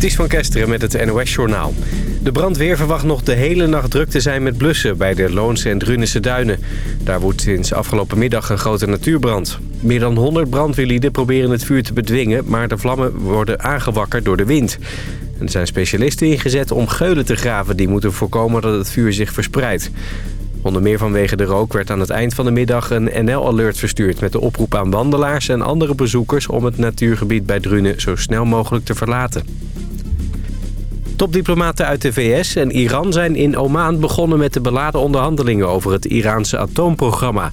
Ties van Kesteren met het NOS-journaal. De brandweer verwacht nog de hele nacht druk te zijn met blussen... bij de Loonse en Drunense duinen. Daar woedt sinds afgelopen middag een grote natuurbrand. Meer dan 100 brandweerlieden proberen het vuur te bedwingen... maar de vlammen worden aangewakkerd door de wind. er zijn specialisten ingezet om geulen te graven... die moeten voorkomen dat het vuur zich verspreidt. Onder meer vanwege de rook werd aan het eind van de middag een NL-alert verstuurd... met de oproep aan wandelaars en andere bezoekers om het natuurgebied bij Drunen zo snel mogelijk te verlaten. Topdiplomaten uit de VS en Iran zijn in Oman begonnen met de beladen onderhandelingen over het Iraanse atoomprogramma.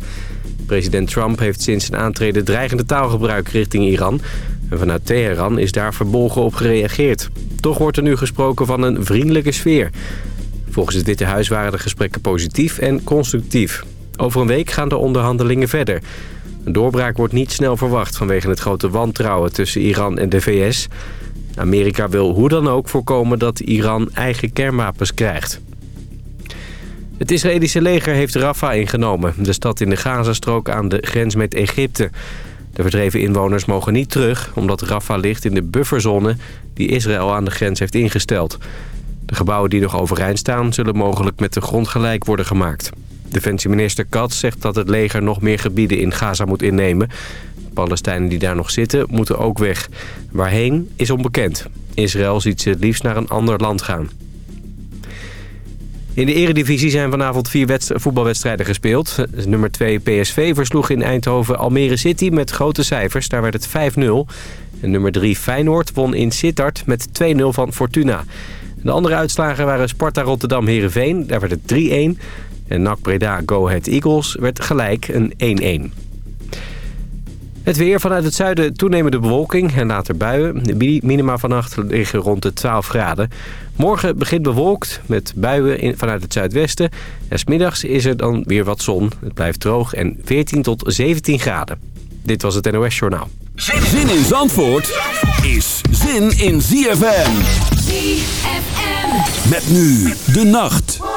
President Trump heeft sinds zijn aantreden dreigende taalgebruik richting Iran. En vanuit Teheran is daar verbolgen op gereageerd. Toch wordt er nu gesproken van een vriendelijke sfeer. Volgens het Witte Huis waren de gesprekken positief en constructief. Over een week gaan de onderhandelingen verder. Een doorbraak wordt niet snel verwacht vanwege het grote wantrouwen tussen Iran en de VS. Amerika wil hoe dan ook voorkomen dat Iran eigen kernwapens krijgt. Het Israëlische leger heeft Rafah ingenomen, de stad in de Gazastrook aan de grens met Egypte. De verdreven inwoners mogen niet terug, omdat Rafah ligt in de bufferzone die Israël aan de grens heeft ingesteld. De gebouwen die nog overeind staan zullen mogelijk met de grond gelijk worden gemaakt. Defensieminister Katz zegt dat het leger nog meer gebieden in Gaza moet innemen. Palestijnen die daar nog zitten moeten ook weg. Waarheen is onbekend. Israël ziet ze het liefst naar een ander land gaan. In de eredivisie zijn vanavond vier voetbalwedstrijden gespeeld. Nummer 2 PSV versloeg in Eindhoven Almere City met grote cijfers. Daar werd het 5-0. En nummer 3 Feyenoord won in Sittard met 2-0 van Fortuna. De andere uitslagen waren Sparta Rotterdam-Herenveen. Daar werd het 3-1. En NAC Breda Go Ahead Eagles werd gelijk een 1-1. Het weer vanuit het zuiden toenemende bewolking en later buien. De minima vannacht liggen rond de 12 graden. Morgen begint bewolkt met buien vanuit het zuidwesten. En smiddags is er dan weer wat zon. Het blijft droog en 14 tot 17 graden. Dit was het NOS Journaal. Zin in Zandvoort is zin in ZFM. ZFM. Met nu de nacht.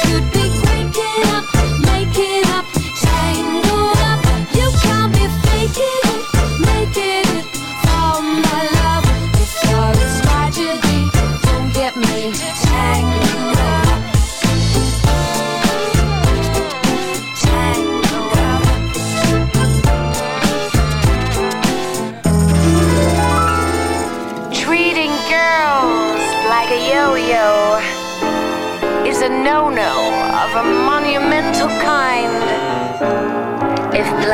could be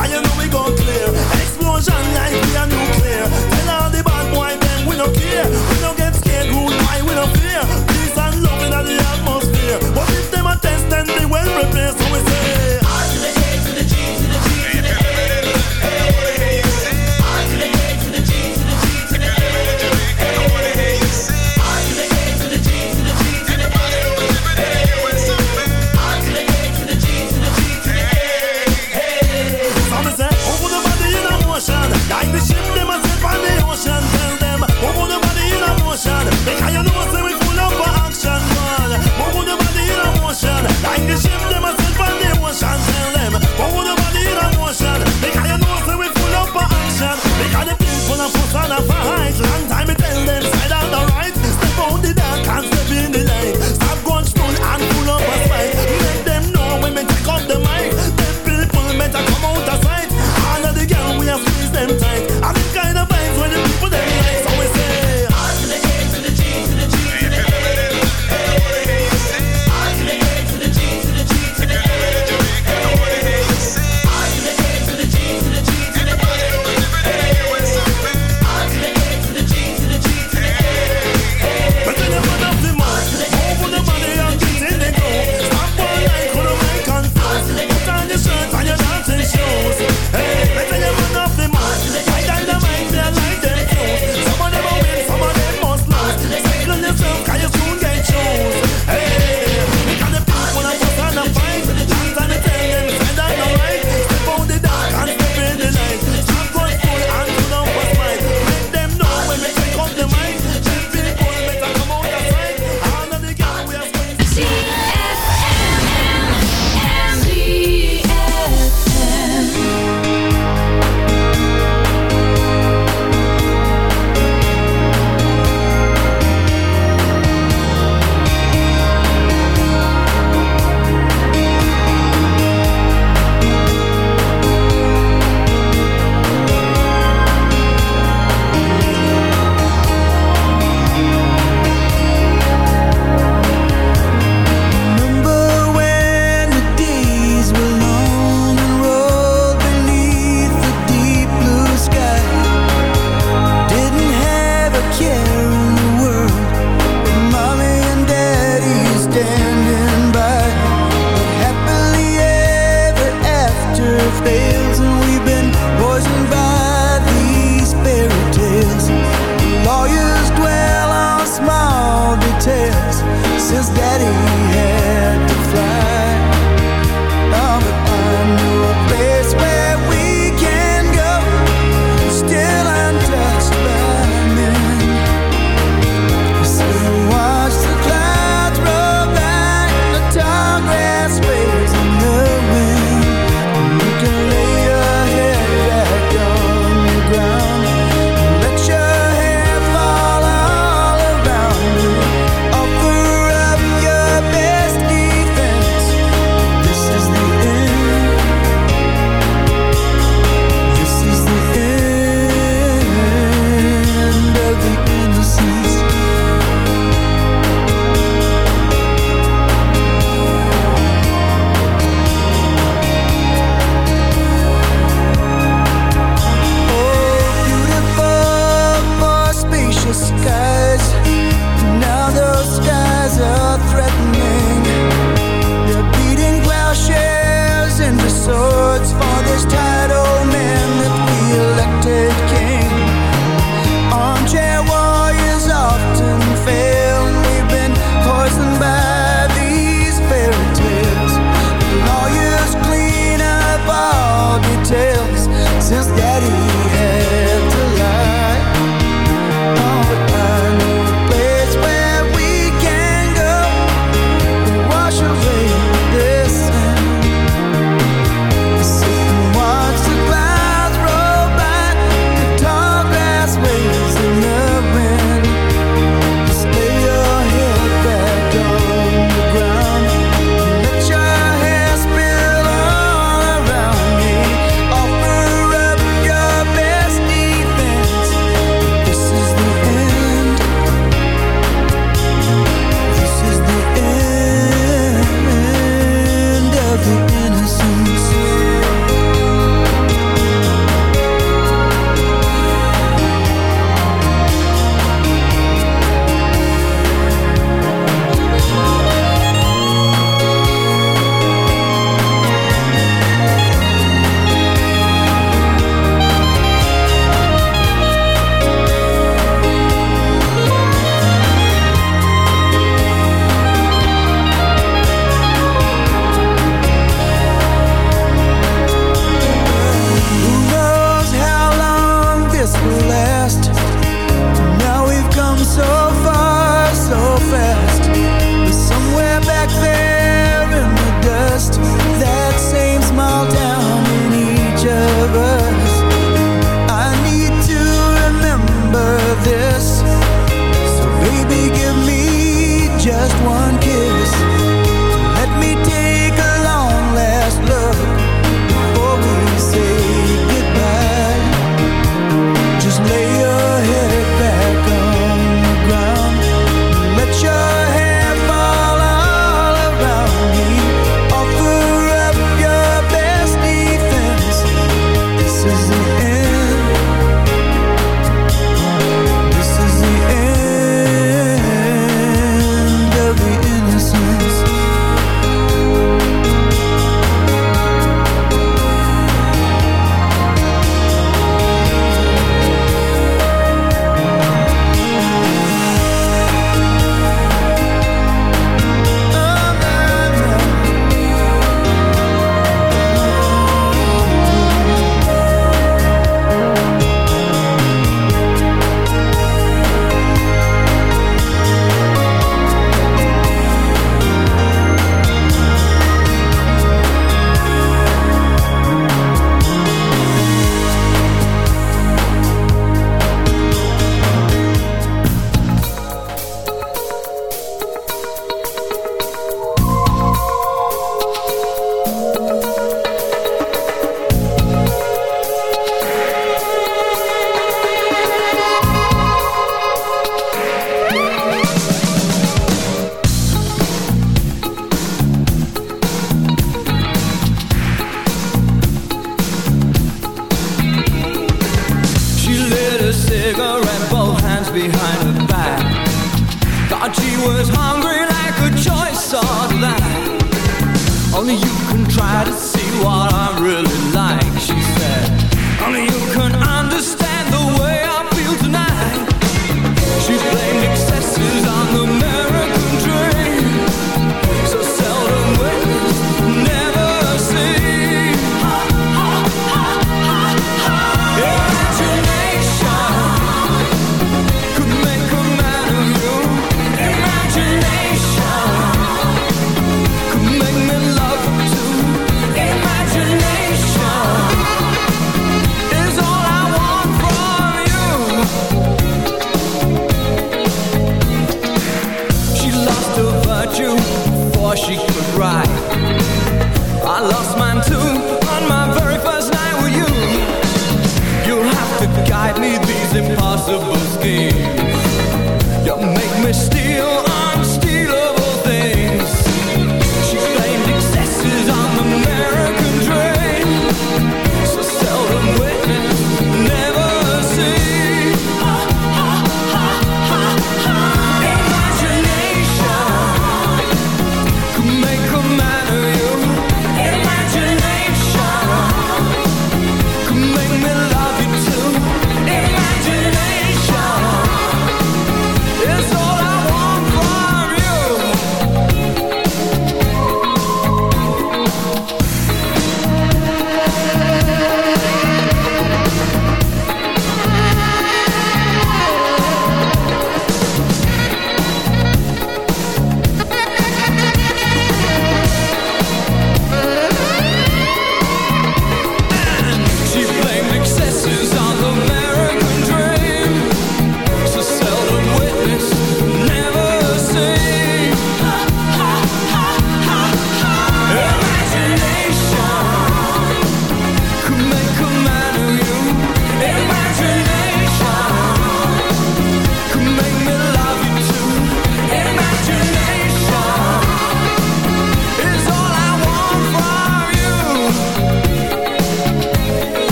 Fire know